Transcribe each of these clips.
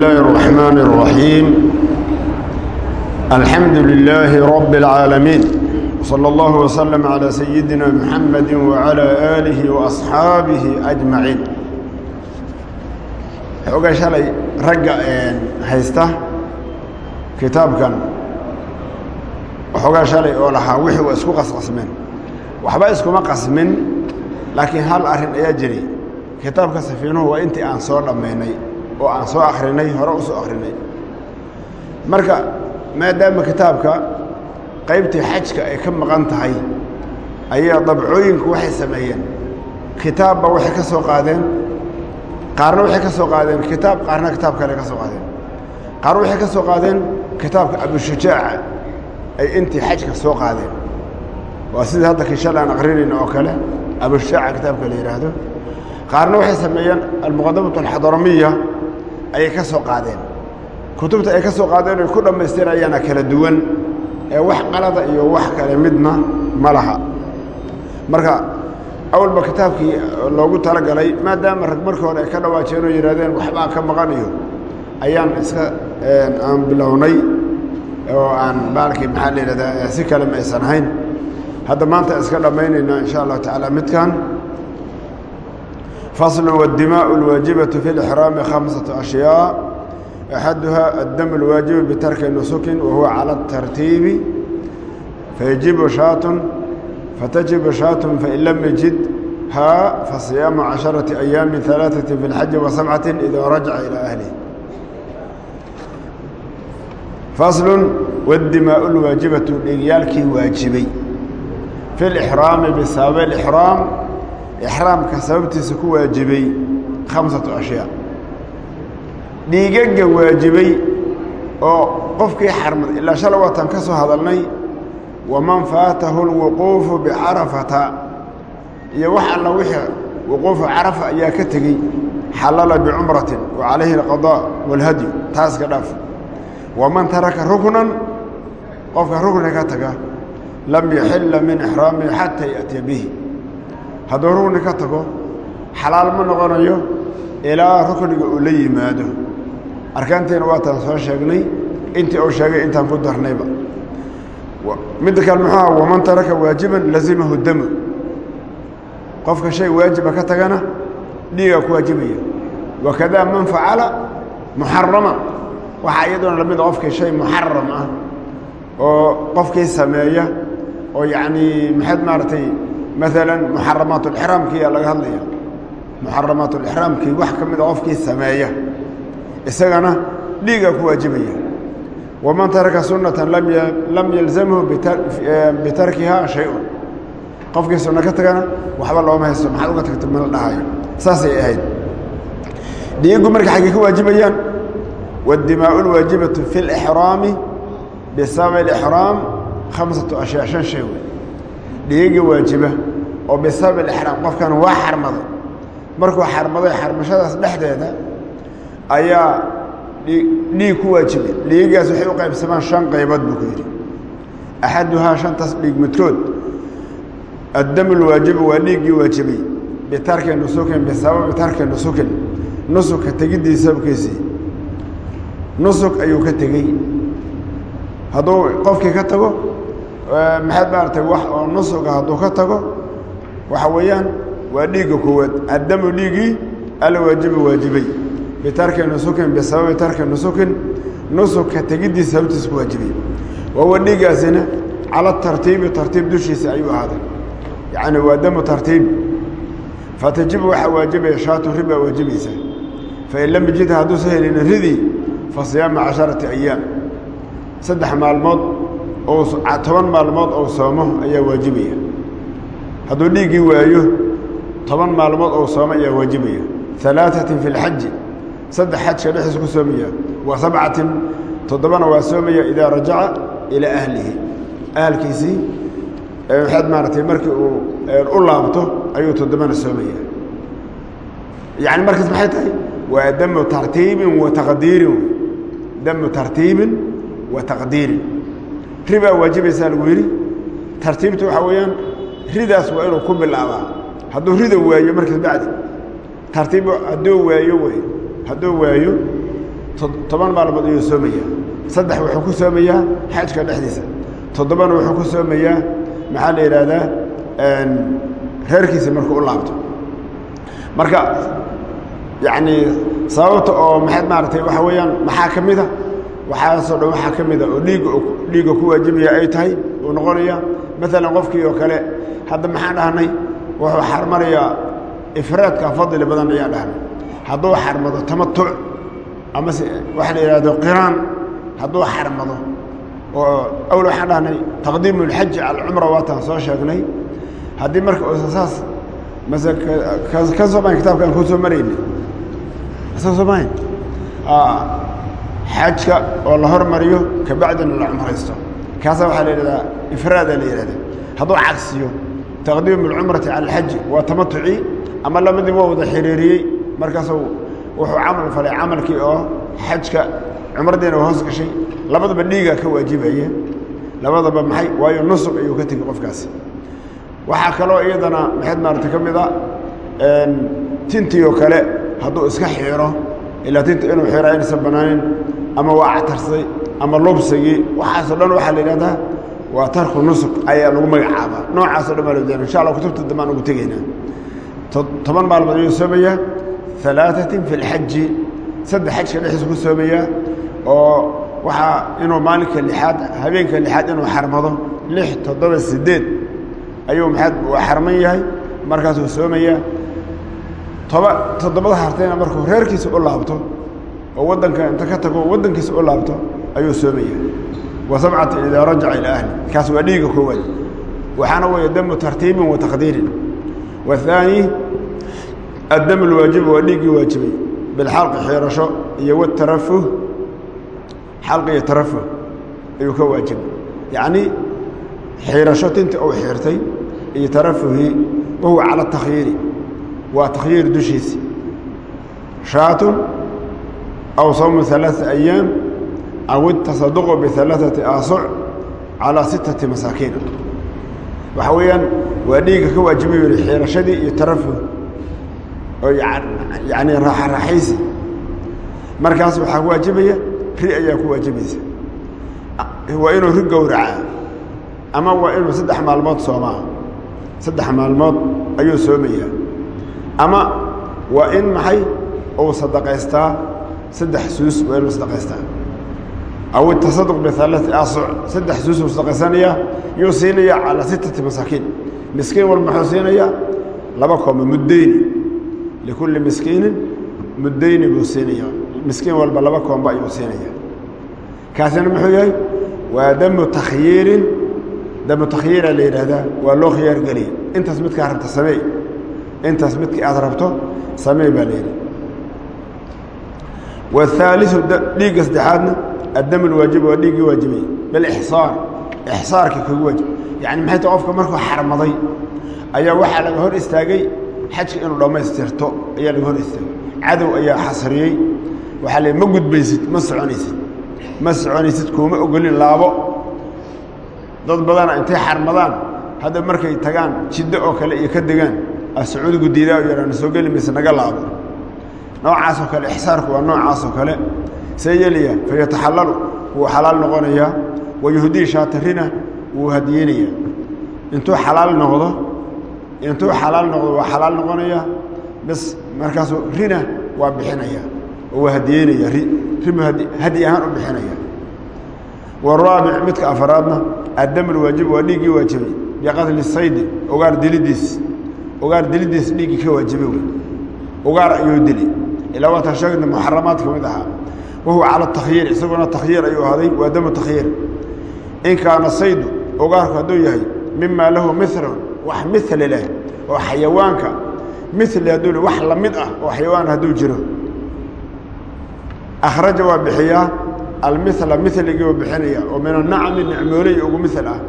الله الرحمن الرحيم الحمد لله رب العالمين وصلى الله وسلم على سيدنا محمد وعلى آله وأصحابه أجمعين xogaa shalay ragga haysta kitaabkan waxoogaa shalay oo lahaa wixii waa isku qasqasmeen waxba iskuma qasmin laakiin hal arrin ayaa jiray kitaabka safiinuhu waa intii aan soo dhammaynay oo aan soo akrinay hore u soo akrinay marka maadaama kitaabka qaybtii xajka ay ka maqan tahay ayaa dabcooyinku waxay sameeyeen. Kitaabba waxay ka soo qaadeen qaarna waxay ka soo qaadeen kitaab qaarna kitaab kale ka soo qaadeen. Qaarna waxay ka soo qaadeen kitaabka abushujaaca ay intii xajka soo qaadeen. Waa sidii hadda kii aan akrinayno oo kale abushujaaca kitaabka la yidhaahdo qaarna waxay sameeyeen almuqadamatu alxadaramiya ayay ka soo qaadeen. Kutubta ay ka soo qaadeen ay ku dhammaystirayaana kala duwan ee wax qalada iyo wax kale midna ma laha. Marka awalba kitaabkii loogu talagalay maadaama rag markii hore ay ka dhawaajeen oo yidhahdeen waxbaa ka maqan iyo ayaan iska aan bilownay oo aan baalkii maxaa la yidhahdaa si kale ma aysan ahayn. Hadda maanta iska dhammaynaynaa insha allahu tacaala midkan فصل والدماء الواجبة في الإحرام خمسة أشياء أحدها الدم الواجب بترك نسك وهو على الترتيب فيجب شاة فتجب شاة فإن لم يجد ها فصيام عشرة أيام ثلاثة في الحج وسبعة إذا رجع إلى أهله فصل والدماء الواجبة لإيالك واجبي في الإحرام بسبب الإحرام ixraamka sababtiisa ku waajibay khamsatu ashyaa dhiigagga waajibay oo qofkii xarmad ilaa shala waatan ka soo hadalnay waman faatahu lwuquufu bicarafata iyo wax alla wixii wuquufu carafa ayaa ka tegey xallala bicumratin wa calayhi alqadaa waalhadyu taas ka dhaaf waman taraka ruknan qofka rukni ka taga lam yaxila min ixraamihi xataa ya'tiya bihi hadduu rukni ka tago xalaal ma noqonayo ilaa rukniga uu la yimaado. Arkaantiina waataan soo sheegnay intii uu sheegay intaan ku darnayba. Midda kale muxuu aha waman taraka waajiban lazimahu damu. Qofka shay waajiba ka tagana dhiigaa ku waajibaya. Wakadaa man facala muxarama waxaa iyadoona la mid qofkii shay muxaram ah oo qofkii sameeya oo yacnii maxaad maaragtay maala muxaramaatulixraamkiiyaa laga hadlaya muxaramaatulixraamkii wax ka mida ah qofkii sameeya. Isagana dhiigaa ku waajibaya. Waman taraka sunatan lam yalzamhu bitarkiha shay-un. Qofkii sunno ka tagana waxba looma haysto maxaad uga tagto mala dhahayo. Saasay ahayd. Dhiigu marka xaggey ka waajibayaan wadimaau lwaajibatu fi lixraami bisababi ixraam khamsatu ashyaa shan shay wey dhiiga waajiba oo bisabab ixraam qofkan waa xarmaday markuu xarmaday xarmashadaas dhexdeeda ayaa dhiig ku waajibay. Dhiigaas waxay u qaybsamaan shan qaybood buu ku yidhi. Axaduhaa shantaas dhiig midkood. Addamu lwaajibu waa dhiiggii waajibay. Bitarki nusukin bisababi tarki nusukin nusuka tegiddiisa sababkiisii nusuk ayuu ka tegey. Hadduu qofkii ka tago maxaad maaragtay wax oo nusuga hadduu ka tago? Waxa weeyaan waa dhiigga koowaad. Addamu dhiiggii alwaajibu waajibay. Bitarki nusukin bisababi tarki nusukin nusugka tegiddiisa sababtiisa ku waajibay wahuwa dhiiggaasina cala tartiibi tartiib dushiisa ayuu ahaaday. Yacni waa damu tartiib. Fatajibu waxaa waajibaya shaatu ri baa waajibaysa fain lam yajidha hadduusa helina ridii fa siyaama casharati ayaam saddex maalmood toban maalmood ou soomo ayaa waajibaya. Hadduu dhiiggii waayo toban maalmood ou soomo ayaa waajibaya. Alaaثatin fi اlxaji saddex xajka dhexdiisa ku soomaya. Wa sabcatin toddobana waa soomaya idaa rajaca ilaa ahlihi. Ahalkiisii waxaad maaratay markii uu u laabto ayuu toddobana soomaya. Yani markaas maxay tahay? Waa damu tartiibin wa taqdiirin. Damu tartiibin wa taqdiirin ribaa waajibaysaa lagu yidhi. Tartiibtu waxaa weeyaan ridaas waa inuu ku bilaabaa. Hadduu rida waayo markaas bacdi. Tartiib hadduu waayo wey hadduu waayo toban maalmood ayuu soomayaa. Saddex wuxuu ku soomayaa xajka dhexdiisa. Toddobana wuxuu ku soomayaa maxaa la yidhaahdaa reerkiisa markuu u laabto. Marka yacni sababta oo maxayd maaragtay waxa weeyaan maxaa ka mida waxaasoo dhan waxaa ka mida oo dhiigga dhiigga ku waajibaya ay tahay uu noqonaya maalan qofkii oo kale hadda maxaan dhahnay wuxuu xarmanayaa ifraadka fadli badan ayaa dhahnay. Hadduu xarmado tamatuc ama se waxa la yidhahdo qiraan hadduu xarmado oo awel waxaan dhahnay taqdiimu اlxaji cala alcumra waataan soo sheegnay. Haddii marka saas mase ka soo mahayn kitabkaan kuu soo marayna soo mahayn xajka oo la hormariyo kabacdina la cumraysto. Kaasaa waxaa la yidhahdaa ifraada la yidhahda hadduu cagsiyo taqdiimu اlcumrati cala alxaji waa tamatucii ama lamadii waa wada xiriiriyey markaasuu wuxuu camal falay camalkii oo xajka cumraddiina waa hoos gashay. Labadaba dhiigaa ka waajibaya labadaba maxay? Waayo nusub ayuu ka tegey qofkaasi. Waxaa kaloo iyadana maxayd maarata ka mid a kale hadduu iska xiiro ilaa tinta inuu xiraa inaysan banaanin ama waa catarsaday ama lubsigii waxaasoo dhan waxaa la yidhahdaa waa tarku nusuk ayaa lagu magacaabaa. Noocaasoo dhan baa diyana insha allah kutubta dambaan ugu tegaynaa. Toban maalmood ayuu soomayaa alaaatin fi lxaji saddex xajka dhexdiisa ku soomayaa oo waxaa inuu maalinka lixaad habeenka lixaad inuu xarmado lix toddoba sideed ayuu maxaad xarman yahay. Markaasuu soomayaa toba toddobada hartayna markuu reerkiisa u laabto oo waddanka inta ka tago waddankiisa u laabto ayuu soomayaa. Wa idaa rajaca ilaa ahli. Kaas waa dhiiga koowaad. Waxaana weeye damu tartiibin wa taqdiirin. Addam lwaajibu waa dhiiggii waajibay. Bilxalqi xiirasho iyo watarafuh xalqi iyo tarafuh ayuu ka waajibay yacnii xiirasho tinta uu xiirtay iyo tarafuhii wahuwa cala takhyiiri. Waa takhyiir dushiisi. Shaatun aw sawmu ثalaaثa ayaam aw itasaduqu biثalaaثati aasuc calaa sittati masaakiina waxa weeyaan waa dhiigga ka waajibay yidhi xiirashadii iyo tarafuh oo yani raaxaraaxaysi markaas waxaa ku waajibaya ri ayaa ku waajibaysa waa inuu ri gowracaa ama waa inuu saddex maalmood soomaa saddex maalmood ayuu soomayaa ama waa in maxay uu sadaqaystaa saddex suus waa inuu sadaqaystaa aw itasaduq bialati asuc saddex suus uu sadaqaysanayaa yuu siinayaa calaa sittati masaakiin. Miskiin walba muxuu laba kooma muddeyni likulli miskiinin muddeyni buu siinayaa. Miskiin walba laba koomba ayuu kaasina muxuu yahay? Waa damu takhyiirin damu takhyiira la yidhaahdaa waa loo khiyaar geliya. Intaas midkaa rabta sameey intaas midkii aad rabto sameey baa wahaaliu dhiigga saddexaadna addam lwaajib waa dhiiggii waajibay. Bilixsaar ixsaarkii kagu waajib. Yani maxay ta qofka markuu xarmaday ayaa waxaa laga hor istaagay xajka inuu dhammaystirto ayaa laga hor istaagay. Cadow ayaa xasriyey. Waxaa le ma gudbaysid ma soconaysid. Ma soconaysid kuuma ogolin laabo. Dad badana intay xarmadaan. Hadda markay tagaan jiddo oo kale iyo ka degaan. Sacuudigu diidaa u yadhaana soo geli mayse naga laabo noocaasoo kale ixsaarku waa noocaasoo kale. See yeelaya fayataxallalu wuu xalaal noqonayaa wayuhdii shaatarina wuu hadiyeynayaa intuu xalaal noqdo intuu xalaal noqdo waa xalaal noqonayaa bas markaasuu rina waa bixinaya oo waa hadiyeynaya ri rimu hadi ahaan u bixinaya. Waraabic midka afaraadna addam lwaajib waa dhiiggii waajibay biqatli saydi ogaar dilidiis ogaar dilidiis dhiiggii ka waajibay wey ogaar ayuu dili ilaa waataan sheegna muxaramaad ka mid ahaa wahuwa cala takhyiir isaguna takhyiir ayuu ahaaday waa damu takhyiir in kaana saydu ogaarku hadduu yahay mima lahu milun wax mili leh oo xayawaanka mili hadduu wax la mid ah oo xayawaan hadduu jiro akhraja waa bixiyaa almila miligii waa bixinaya oo min anacmi nicmooley ugu mil ah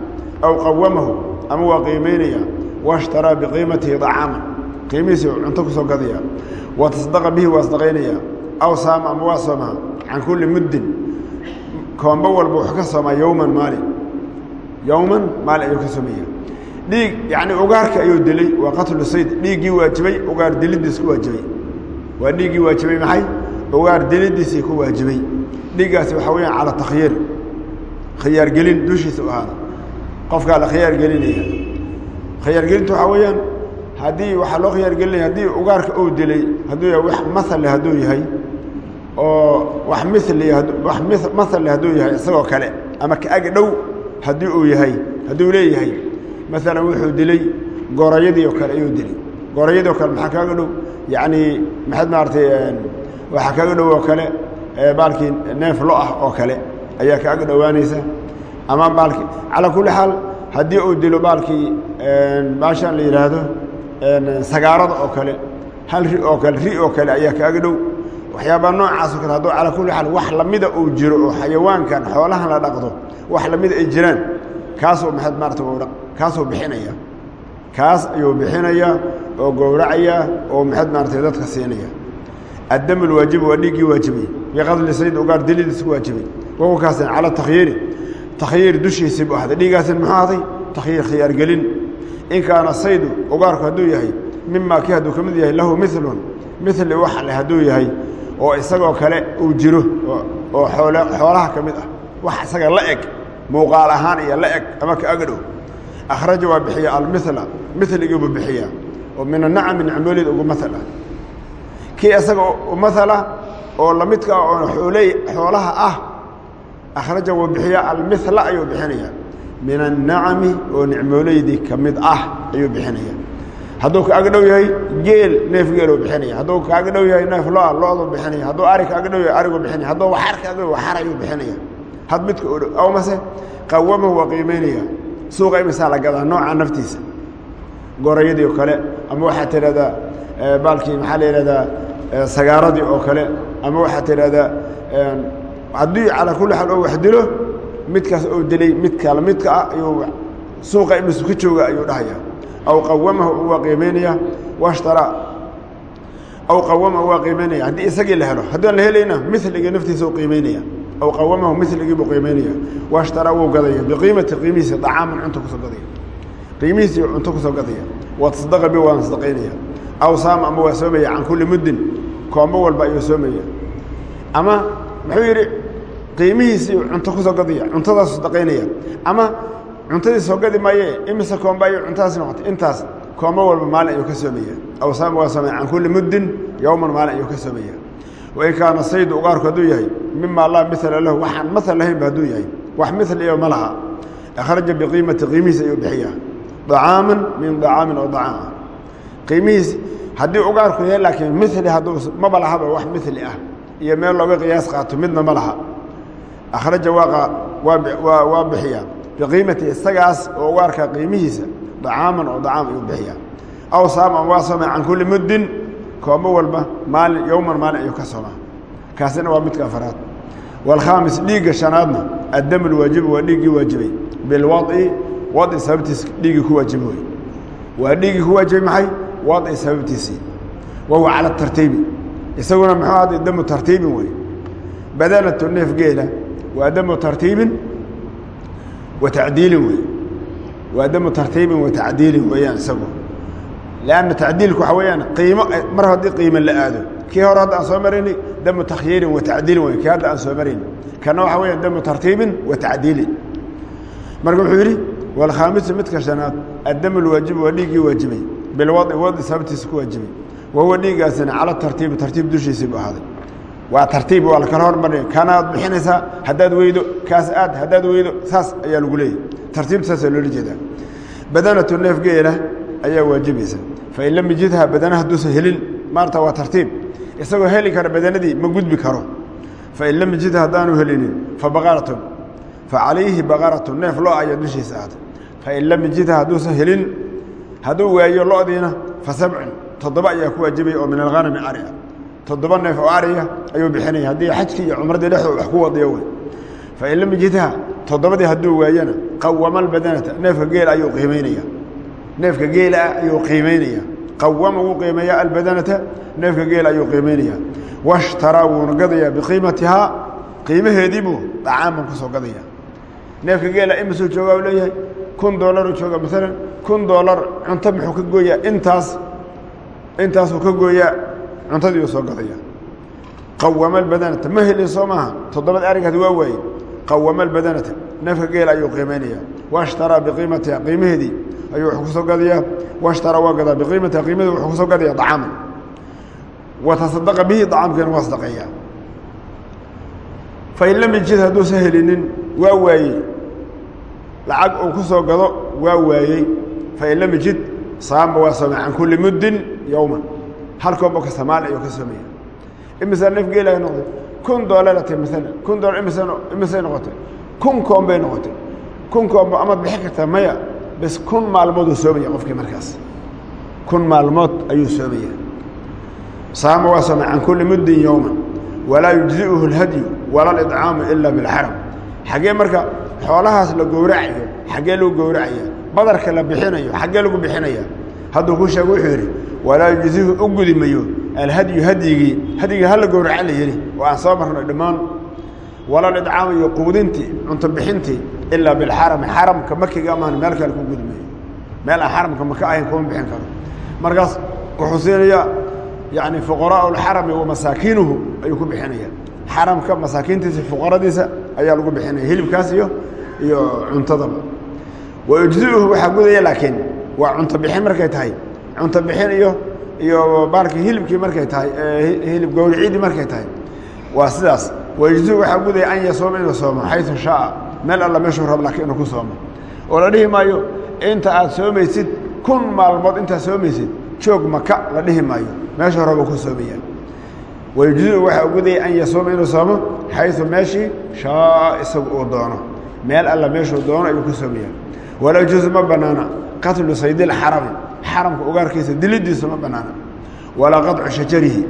aw qawamahu ama waa qiimaynaya washtaraa biqiimatihi dacaaman qiimihiisi cunto ku soo wa tasdaqa bihi waa sadaqaynaya. Aw saama ama waa soomaa can kulli muddin. Koombo walba wuxuu ka soomaa yowman maalin. Yowman maalin ayuu ka soomaya dhiig ugaarka ayuu dilay. Waa qatlu sayd. Dhiiggii waajibay ugaar dilidiis ku waajibay. Waa dhiiggii waajibay maxay? Ugaar dilidiisii ku waajibay. Dhiiggaasi waxaa weyaan cala takhyiir. Khiyaargelin dushiisa u ahaada qofkaa la khiyaargelinaya khiyaargelinta waxaa weeyaan haddii waxaa loo khiyaargelinaya haddii ugaarka uu dilay hadduu wax maale hadduu yahay oo wax mili wax maale hadduu yahay isagoo kale ama kaag dhow haddii uu yahay hadduu leeyahay maalan wuxuu dilay gorayadii oo kale ayuu dilay. Gorayadii oo kale maxaa kaaga dhow? Yacni maxaad maaratay waxaa kaaga dhow oo kale baalkii neef lo ah oo kale ayaa kaaga dhowaanaysa. Ama baalkii calaa kulli xaal haddii uu dilo baalkii baashaan la yidhaahdo sagaarada oo kale hal ri oo kale ri oo kale ayaa kaaga dhow. Waxyaabaa noocaas oo kale hadduu calaa kulli xaal wax lamida uu jiro oo xayawaankan xoolahan la dhaqdo wax lamida ay jiraan kaasoo maxaad maarata kaasuu bixinaya. Kaas ayuu bixinaya oo gowracaya oo maxaad maaratay dadka siinaya. Addam alwaajibu waa dhiiggii waajibay. Biqadli sayd ugaar dilidiis ku waajibay. Wahuwa kaasin cala takhyiiri takhyiir dushiisii buu ahday dhiiggaasin muxuu ahday takhyiir khiyaargelin in kaana saydu ugaarku hadduu yahay mimaa kii hadduu ka mid yahay lahu milun mili wax leh hadduu yahay oo isagoo kale uu jiro oo xoolaha ka mid ah wax isaga la eg muuqaal ahaan iyo la eg ama ka agadhow akhraja waa bixiya almila miligiibuu bixiyaa oo min anacami nicmoolida ugu maala kii isaga maala oo lamidka ah oo ooley xoolaha ah akhraja wuu bixiyaa almila ayuu bixinaya min annacami oo nicmooleydii ka mid ah ayuu bixinaya. Hadduu kaaga dhow yahay geel neef geeluu bixinaya. Hadduu kaaga dhow yahay neef lo'a lo-duu bixinaya. Hadduu ari kaaga dhow yahay ariguu bixinaya. Hadduu waxar kaaga dhow waxar ayuu bixinaya. Had midka oo dhow aw mase qawamahu waa qiimeynaya. Suuqa imisaa la gadaa nooca naftiisa. Gorayadii oo kale ama waxaad tidhahdaa baalkii maxaa la yidhahdaa sagaaradii oo kale ama waxaad tidhahdaa haddii calaa kulli xaal oo wax dilo midkaas oo dilay midka lamidka ah ayuu suuqa imisu ka jooga ayuu dhahaya. Aw qawamahu waa qiimeynaya washtaraa aw qawamahu waa qiimeynaya haddii isagii la helo haddaan la helayna miligii naftiisa u qiimeynaya. Aw qawamahu miligii buu qiimeynaya. Washtaraa wuu gadaya. Biqiimati qiimihiisi dacaaman cunto ku soo gadaya. Qiimihiisii cunto ku soo gadaya. Wa tasdaqa bi waan sadaqaynaya aw saama ama waa soomaya can kulli muddin. Koombo walba ayuu soomaya. Ama muxuu yidhi qiimihiisii cunto ku soo gadaya cuntadaasu sadaqaynaya ama cuntadii soo gadi maayee imise koomba ayuu cuntadaas noqotay intaas koombo walba maalin ayuu ka soomaya aw saama waa soomaya can kulli muddin yowman maalin ayuu ka soomaya wain kaana saydu ugaarku hadduu yahay mima laa mila lahu waxaan maal lahaynba hadduu yahay. Wax mil iyo ma akhraja biqiimati qiimihiis ayuu bixiyaa. Acaaman min acaamin oo acaam ah qiimihiis haddii ugaarku yahay laakiin mili hadduu maba lahaba wax mili ah. Iyo meel looga qiyaas qaato midna ma akhraja waa bixiyaa biqiimati isagaas oo ugaarka qiimihiisa acaaman oo acaam ayuu bixiyaa aw saaman waa soomay can kulli muddin koombo walba maalin yowman maalin ayuu ka kaasina waa midka afaraad. Waalkhaamis dhiigga shanaadna addam lwaajibu waa dhiiggii waajibay. Bilwaci wadi sababtiis dhiiggii ku waajibi wey waa dhiiggii ku waajibay maxay? Wadi sababtiisii wahuwa cala tartiibi. Isaguna muxuu ahday damu tartiibin wey badanatu neef geela waa damu tartiibin wa tacdiilin wey waa damu tartiibin wa tacdiilin weeyaan isagu lanna tacdiilku waxaa weeyaan qiimo mar haddii qiimo la aado kii hore hadda aan soo marayni damu takhyiirin wa tacdiilin wey kii hadda aan soo marayni kana waxaa weyaan damu tartiibin wa tacdiilin marka wuxuu yidhi walkhaamisu midka shanaad addamu lwaajibu waa dhiiggii waajibay bilwadi wadi sababtiisa ku waajibay wa huwa dhiiggaasina cala tartiibi tartiib dushiisii bu ahaaday waa tartiib waa la kala hormarnay kanaad bixinaysaa haddaad weydo kaas aad haddaad weydo saas ayaa lagu leeyahy tartiibta saasaa loola jeedaa. Badanatu neef geela ayaa waajibaysa fain lam yajidha badana hadduusan helin maarta waa tartiib. Isagoo heli kara badanadii ma gudbi karo. Fain lam yajidha haddaanu helinin fa baqaratun fa calayhi baqaratun neef lo ayaa dushiisa ahaatay fain lam yajidha hadduusan helin hadduu waayo lodiina fa sabcun toddoba ayaa ku waajibaya oo min alhanami aria toddoba neef oo ariya ayuu bixinaya. Haddii xajkii iyo cumradii dhexdoo wax ku wadiyo wey fain lam yajidha toddobadii hadduu waayana qawama albadanata neefka geela ayuu qiimaynaya neefka geela ayuu qiimaynaya qawama wuu qiimeeya albadanata neefka geela ayuu qiimaynaya washtaraa wuuna gadayaa biqiimatihaa qiimaheedii buu dacaaman ku soo gadaya. Neefka geela imisuu joogaa u leeyahay kun doolaruu jooga maalan kun doolar cunto muxuu ka gooyaa intaas intaasuu ka gooyaa cuntadii uu soo gadaya. Qawama albadanata ma helin soo maaha. Waa waaye qawama albadanata neefka geela ayuu qiimaynayaa washtaraa biqiimatiha qiimaheedii ayuu wuxuu ku soo gadayaa washtaraa waa gadaa biqiimatiha qiimaheedi wuxuu ku soo gadaya dacaaman wa tasadaqa bihi dacaamkeena waa sadaqeeyaa. Fain lam yajid hadduusan helinin waa waayey. Lacag uu ku soo gado waa waayey. Fain lam yajid saama waa soomay can kulli muddin yowman hal koombo kasta maal ayuu ka soomaya imisa neef geelaya noqday kun doolarate maalan kun doolar imise imisay noqotay? Kun koom bay noqotay. Kun koombo amaad bixi kartaa maya bas kun maalmooduu soomaya qofkii markaas. Kun maalmood ayuu soomaya saama waa soomay can kulli muddin yowman walaa yujzi'uhu اlhadyu wala اlidcaamu ila bilxaram xaggee marka xoolahaas la gowracayo xaggee lagu gowracaya badarka la bixinayo xaggee lagu bixinaya hadduu ku sheego wuxuu yidhi walaa yujzihu u gudi alhadyu hadyigii hadyigii hala gowraca la yidhi oo aan soo marnay dhammaan wala lidcaamu iyo quudintii cunto bixintii ilaa bilxarami xaramka makiga amaan meel kale ku gudi meel aan xaramka maka ahayn kuma bixin karo. Markaas wuxuu yani fuqaraau lxarami wa masaakiinuhu ayuu ku bixinaya xaramka masaakiintiisa fuqaradiisa ayaa lagu bixinaya hilibkaas iyo iyo cuntadaba. Wayujziuhu waxaa gudaya laakiin waa cunto bixin markay tahay. Cunto bixin iyo iyo baalkii hilibkii markay tahay hilib gowriciidii markay tahay. Waa sidaas. Wayujziu waxaa gudaya an yasooma inuu soomo xayu shaaa meel alla meeshuu rab laakiin inuu ku soomo. Oo la dhihi maayo inta aad soomaysid kun maalmood intaad soomaysid joog maka la dhihi maayo. Meesha horeba ku soomaya wayujziu waxaa gudaya an yasooma inuu soomo xayu meeshii shaaa isagu uu doono. Meel alla meeshuu doono ayuu ku soomaya walaa juzu banaana qatlu saydil xarami xaramka ugaarkiisa dilidiisa ma banaana walaa qaطcu shajarihi.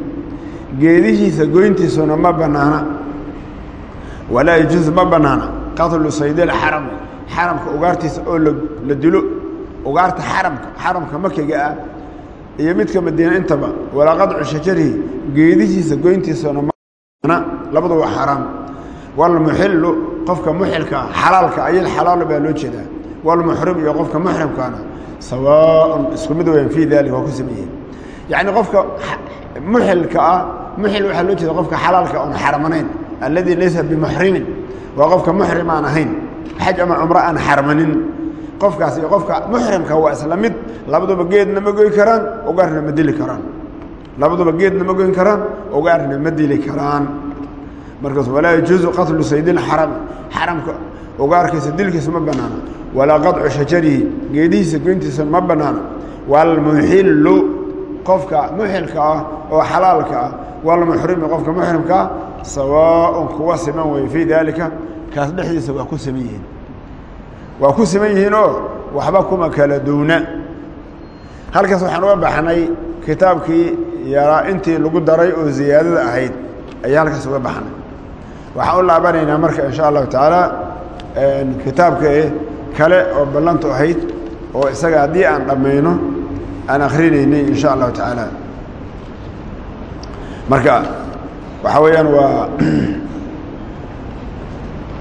Geedihiisa goyntiisuna ma banaana walaa yajuuzu ma banaana qatlu saydil xarami xaramka ugaartiisa oo la dilo. Ugaarta xaramka xaramka makiga ah. Iyo midka madiina intaba walaa qaطcu shajarihi. Geedihiisa goyntiisuna ma labadu waa xaraam. Walmuxilu qofka muxilka xalaalka ayil xalaalo baa loo jeedaa walmuxrim iyo qofka muxrimkaana sawaaءun isku mid weyan fii dalik waa ku sameeyeen yacni qofka muxilka ah muxil waxaa loo jeeda qofka xalaalka oon xarmanayn alladii laysa bimuxrimin waa qofka muxrim aan ahayn xaj ama cumro aan xarmanin qofkaas iyo qofka muxrimka waa isla mid labaduba geedna ma goyn karaan ugaarna ma dili karaan labaduba geedna ma goyn karaan ugaarna ma dili karaan markaas walaa yajuuzu qatlu saydil xarami xaramka. Ugaarkiisa dilkiisa ma banaana walaa qaطcu shajarihi geedihiisa goyntiisa ma banaana walmuxilu qofka muxilka ah oo xalaalka ah. Walmuxrimi qofka muxrimka ah sawaaءun kuwa siman wey fii daalika. Kaas dhexdiisa waa ku siman yihiin. Waa ku siman yihiinoo waxba kuma kala duuna halkaas waxaan uga baxnay kitaabkii yaraa intii lagu daray oo ziyaadada ahayd. Ayaa halkaas uga baxnay waxaan u laabanaynaa marka in sha allahu tacaala kitaabka kale oo ballantu ahayd oo isaga haddii aan dhammayno aan akrinaynay in sha allahu tacaala marka waxaa weeyaan waa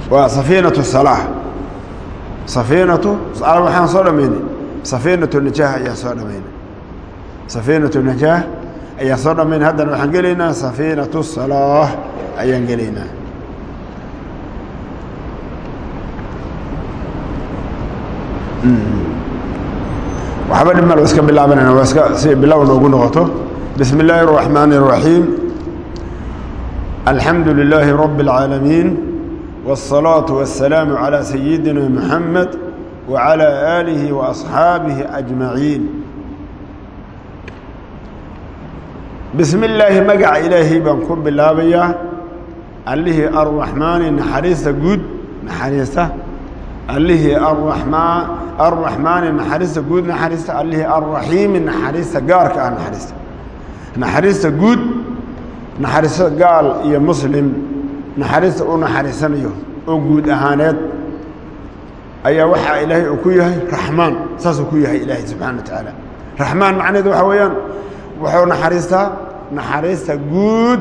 waa safiinatu salaax safiinatu waxaan soo dhamaynay safiinatu najaah ayaan soo dhamaynay safiinatu najaah ayaan soo dhamaynay haddana waxaan gelaynaa safiinatu salaax ayaan gelaynaa waxba dhib mal iska bilaabanayna waa iska si bilow noogu noqoto bismi illaahi الرaxmaani الraxiim alxamdu lilaahi rabi اlcaalamiin والصلاة والسلام على سيدنا محمد وعلى آله وأصحابه أجمعين بسم الله مقع إلهي بانكم بالله عليه الرحمن نحريس قد نحريس عليه arraxmaani naxariista guud naxariista allihii arraxiimi naxariista gaarka ah naxariista naxariista guud naxariista gaal iyo muslim naxariista uu naxariisanayo oo guud ahaaneed ayaa waxaa ilaahay uu ku yahay raxmaan saasuu ku yahay ilaahay subxana wa tacaala raxmaan macnaheedu waxaa weeyaan wuxuu naxariistaa naxariista guud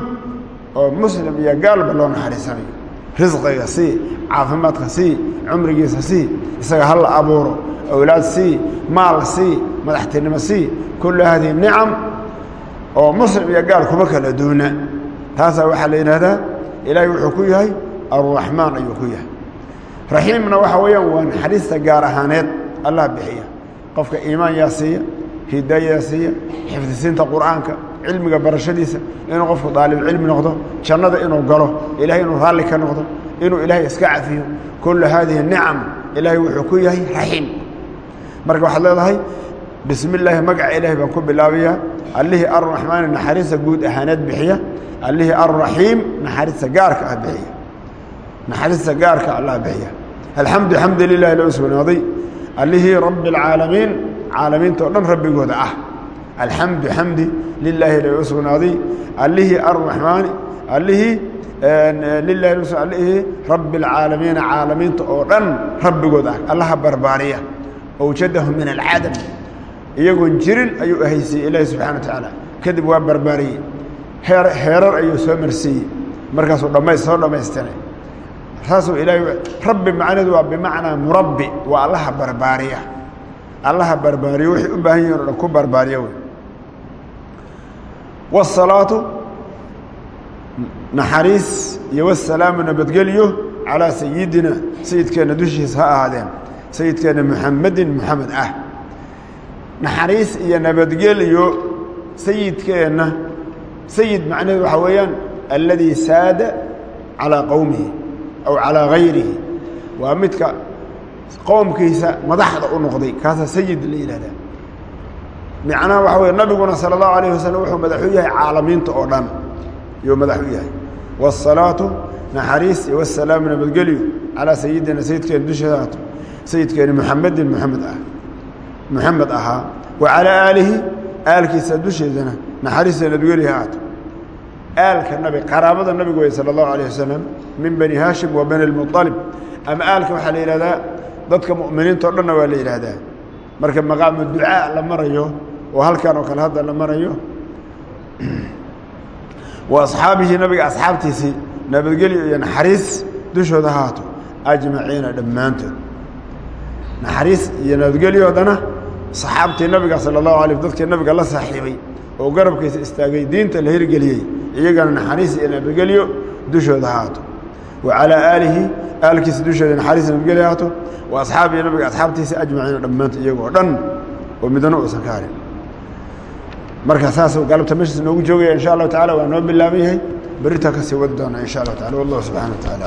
oo muslim iyo gaalba loo naxariisanayo risqiga sii caafimaadka sii cumrigiisa sii isaga ha la abuuro awlaad sii maal sii madaxtinimo sii kullu haadihi nicam oo muslim iyo gaal kuma kala duuna taasaa waxaa la yidhaahdaa ilaahay wuxuu ku yahay arraxmaan ayuu ku yahay. Raxiimna waxa weeyaan waa naxariista gaar ahaaneed allah bixiya. Qofka iimaan yaa siiya hidaaya siiya xifdisiinta qur'aanka cilmiga barashadiisa inuu qofku daalibcilmi noqdo jannada inuu galo ilahay inuu raalli ka noqdo inuu ilaahay iska cafiyo kullu haadihi nicam ilaahay wuxuu ku yahay raxiim. Marka waxaad leedahay bismi illaahi magaca ilaahay baan ku bilaabayaa allihii arraxmaani naxariista guud ahaaneed bixiya allihii arraxiim naxariista gaarka ah bixiya naxariista gaarka allah bixiya. Alxamdu xamdu lilahi loo sugnaaday allihii rabbi alcaalamiin caalamiinta oo dhan rabbigooda ah alxamdu xamdi lilaahi loo sugnaaday allihii arraxmaani allihii lilahi allihii rabbi alcaalamiina caalamiinta oo dhan rabbigooda ah allaha barbaariya awjadahu min alcadam iyagoon jirin ayuu ahaysiiyey ilaahi subxana wa tacaala. Kadib waa barbaariyey heer heerar ayuu soo marsiiyey markaasuu dhamays soo dhammaystiray saasuu ilaahay rabbi macnaheedu waa bimacnaa murabbi waa allaha barbaariya. Allaha barbaariyo waxay u baahan yihiin o dhan ku barbaariya wey wasalaatu naxariis iyo wasalaamu nabadgelyo calaa sayidina sayidkeenna dushiisa ha ahaadeen sayidkeenna muxamedin muxamed ah naxariis iyo nabadgelyo sayidkeenna sayid macnaheedu waxaa weeyaan alladii saada calaa qowmihi aw calaa gayrihi waa midka qowmkiisa madaxda u noqday kaasaa sayid la yidhahdaa macnaha waxaa weye nabiguna sala allahu alayh wuxuu madax u yahay caalamiinta oo dhan. Iyuu madax u yahay. Waasalaatu naxariis iyo wasalaamu nabadgelyo calaa sayidina sayidkeena dusheeda haato sayidkeeni muxamedin muxamed ah. Muxamed ahaa. Wa calaa aalihi aalkiisa dusheedana naxariista nabadgelyo ha haato aalka nabi qaraabada nabigu wey sala allahu alayh min bani haashim wa bani lmualib ama aalka waxaa la yidhahdaa dadka mu'miniinta o dhanna waa la yidhaahdaa marka maqaamu ducaa la marayo oo halkan oo kale hadda la marayo. Wa asxaabihii nabiga asxaabtiisii nabadgelyo iyo naxariis dushooda haato ajmaciina dhammaantood. Naxariis iyo nabadgelyoodana saxaabtii nabiga sala allahu alay dadkii nabiga la saaxiibay oo garabkiisa istaagay diinta la hirgeliyey iyagana naxariis iyo nabadgelyo dushooda haato wa aalihi aalkiisa dushooda naxariis nabadgelyo haato wa asxaabihi nabiga asxaabtiisa ajmaciina dhammaantood iyagoo dhan oo midna uusan ka harin marka saasuu galabta meeshaas noogu joogaya insha allahu tacala waa noo bilaaban yahay. Berritaa ka sii wadi doona insha allahu tacala wallahu subxana wa tacala